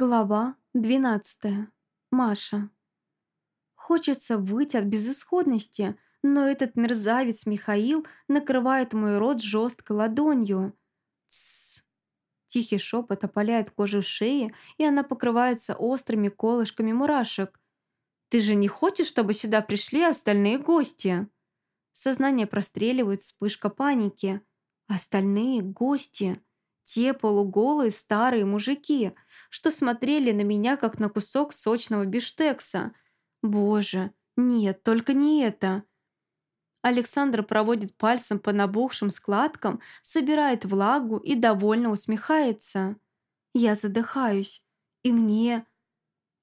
Глава 12. Маша. Хочется выйти от безысходности, но этот мерзавец Михаил накрывает мой рот жесткой ладонью. Тссс. Тихий шепот опаляет кожу шеи, и она покрывается острыми колышками мурашек. «Ты же не хочешь, чтобы сюда пришли остальные гости?» Сознание простреливает вспышка паники. «Остальные гости!» Те полуголые старые мужики, что смотрели на меня, как на кусок сочного биштекса. Боже, нет, только не это. Александр проводит пальцем по набухшим складкам, собирает влагу и довольно усмехается. Я задыхаюсь, и мне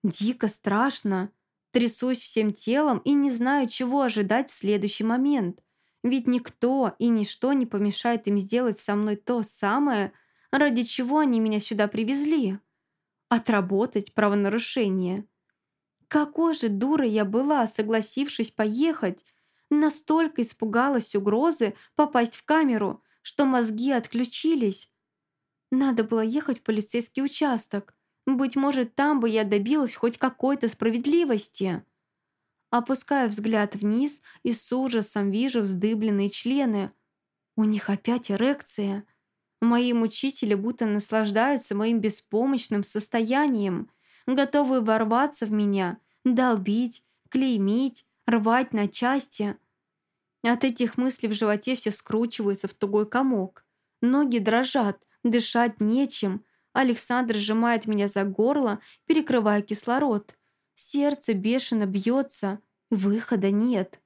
дико страшно. Трясусь всем телом и не знаю, чего ожидать в следующий момент. Ведь никто и ничто не помешает им сделать со мной то самое, Ради чего они меня сюда привезли? Отработать правонарушение. Какой же дурой я была, согласившись поехать. Настолько испугалась угрозы попасть в камеру, что мозги отключились. Надо было ехать в полицейский участок. Быть может, там бы я добилась хоть какой-то справедливости. Опускаю взгляд вниз и с ужасом вижу вздыбленные члены. У них опять эрекция. Мои мучители будто наслаждаются моим беспомощным состоянием, готовые ворваться в меня, долбить, клеймить, рвать на части. От этих мыслей в животе все скручивается в тугой комок. Ноги дрожат, дышать нечем. Александр сжимает меня за горло, перекрывая кислород. Сердце бешено бьется, выхода нет.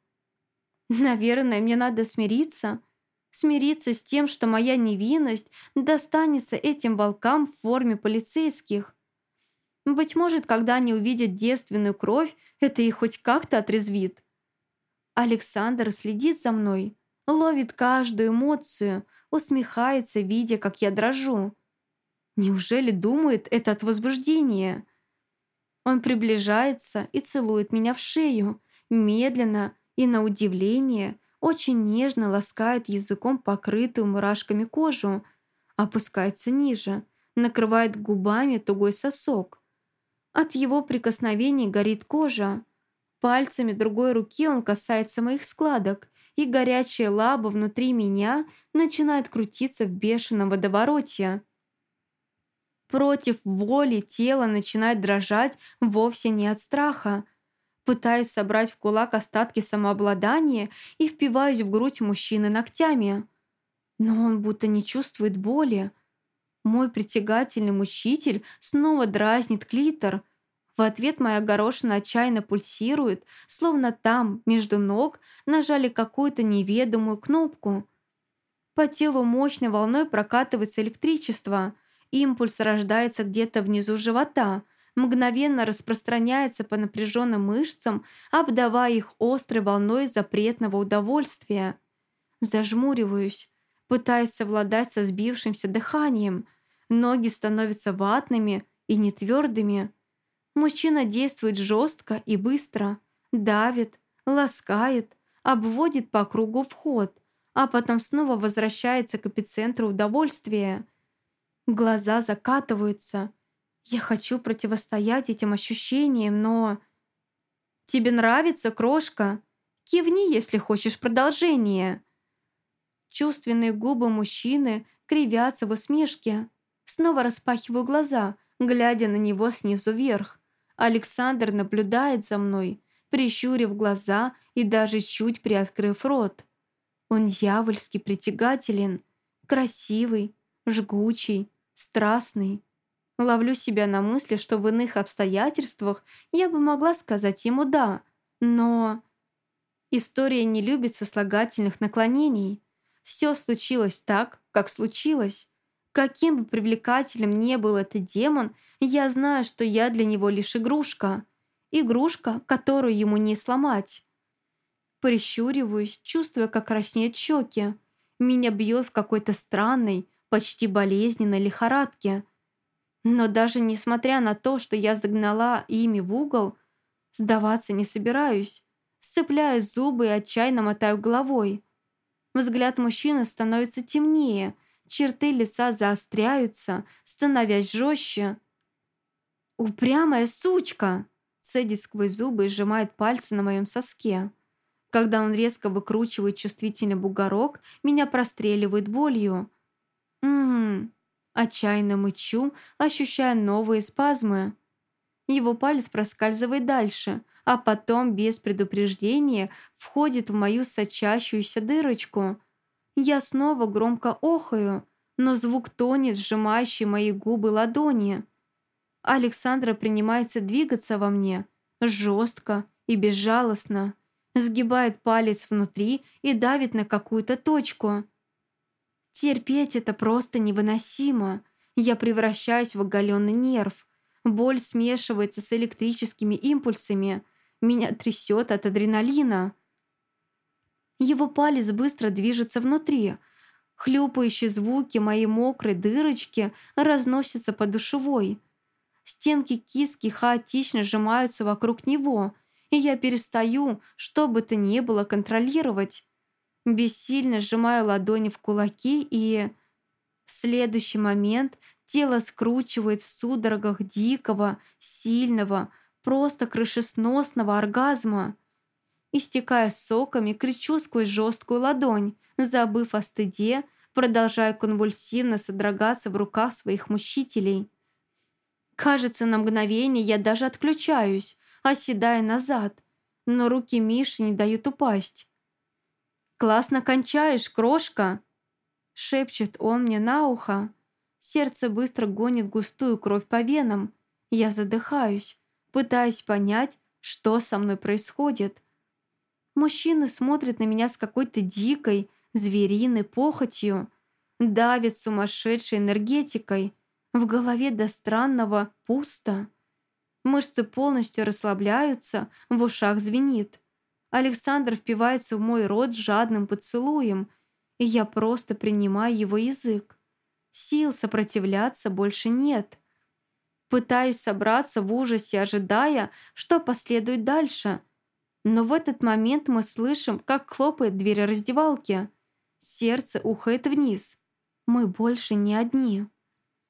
Наверное, мне надо смириться, Смириться с тем, что моя невинность достанется этим волкам в форме полицейских. Быть может, когда они увидят девственную кровь, это их хоть как-то отрезвит. Александр следит за мной, ловит каждую эмоцию, усмехается, видя, как я дрожу. Неужели думает это от возбуждения? Он приближается и целует меня в шею, медленно и, на удивление, очень нежно ласкает языком покрытую мурашками кожу, опускается ниже, накрывает губами тугой сосок. От его прикосновений горит кожа. Пальцами другой руки он касается моих складок, и горячая лаба внутри меня начинает крутиться в бешеном водовороте. Против воли тело начинает дрожать вовсе не от страха, пытаясь собрать в кулак остатки самообладания и впиваюсь в грудь мужчины ногтями. Но он будто не чувствует боли. Мой притягательный мучитель снова дразнит клитор. В ответ моя горошина отчаянно пульсирует, словно там, между ног, нажали какую-то неведомую кнопку. По телу мощной волной прокатывается электричество. Импульс рождается где-то внизу живота – мгновенно распространяется по напряженным мышцам, обдавая их острой волной запретного удовольствия. Зажмуриваюсь, пытаясь совладать со сбившимся дыханием. Ноги становятся ватными и нетвердыми. Мужчина действует жестко и быстро, давит, ласкает, обводит по кругу вход, а потом снова возвращается к эпицентру удовольствия. Глаза закатываются – я хочу противостоять этим ощущениям, но... Тебе нравится, крошка? Кивни, если хочешь продолжение. Чувственные губы мужчины кривятся в усмешке. Снова распахиваю глаза, глядя на него снизу вверх. Александр наблюдает за мной, прищурив глаза и даже чуть приоткрыв рот. Он дьявольски притягателен, красивый, жгучий, страстный. Ловлю себя на мысли, что в иных обстоятельствах я бы могла сказать ему «да», но... История не любит сослагательных наклонений. Все случилось так, как случилось. Каким бы привлекательным ни был этот демон, я знаю, что я для него лишь игрушка. Игрушка, которую ему не сломать. Прищуриваюсь, чувствуя, как краснеют щеки. Меня бьет в какой-то странной, почти болезненной лихорадке. Но даже несмотря на то, что я загнала ими в угол, сдаваться не собираюсь. Сцепляю зубы и отчаянно мотаю головой. Взгляд мужчины становится темнее, черты лица заостряются, становясь жестче. «Упрямая сучка!» Цедит сквозь зубы и сжимает пальцы на моем соске. Когда он резко выкручивает чувствительный бугорок, меня простреливает болью. Отчаянно мычу, ощущая новые спазмы. Его палец проскальзывает дальше, а потом без предупреждения входит в мою сочащуюся дырочку. Я снова громко охаю, но звук тонет, сжимающий мои губы ладони. Александра принимается двигаться во мне жестко и безжалостно, сгибает палец внутри и давит на какую-то точку. Терпеть это просто невыносимо. Я превращаюсь в оголенный нерв. Боль смешивается с электрическими импульсами. Меня трясет от адреналина. Его палец быстро движется внутри. Хлюпающие звуки моей мокрой дырочки разносятся по душевой. Стенки киски хаотично сжимаются вокруг него, и я перестаю, что бы то ни было, контролировать. Бессильно сжимаю ладони в кулаки и... В следующий момент тело скручивает в судорогах дикого, сильного, просто крышесносного оргазма. Истекая соками, кричу сквозь жесткую ладонь, забыв о стыде, продолжая конвульсивно содрогаться в руках своих мучителей. Кажется, на мгновение я даже отключаюсь, оседая назад, но руки Миши не дают упасть. «Классно кончаешь, крошка!» Шепчет он мне на ухо. Сердце быстро гонит густую кровь по венам. Я задыхаюсь, пытаясь понять, что со мной происходит. Мужчины смотрят на меня с какой-то дикой, звериной похотью, давят сумасшедшей энергетикой, в голове до странного пусто. Мышцы полностью расслабляются, в ушах звенит. Александр впивается в мой рот жадным поцелуем, и я просто принимаю его язык. Сил сопротивляться больше нет. Пытаюсь собраться в ужасе, ожидая, что последует дальше. Но в этот момент мы слышим, как хлопает дверь раздевалки. Сердце ухает вниз. Мы больше не одни.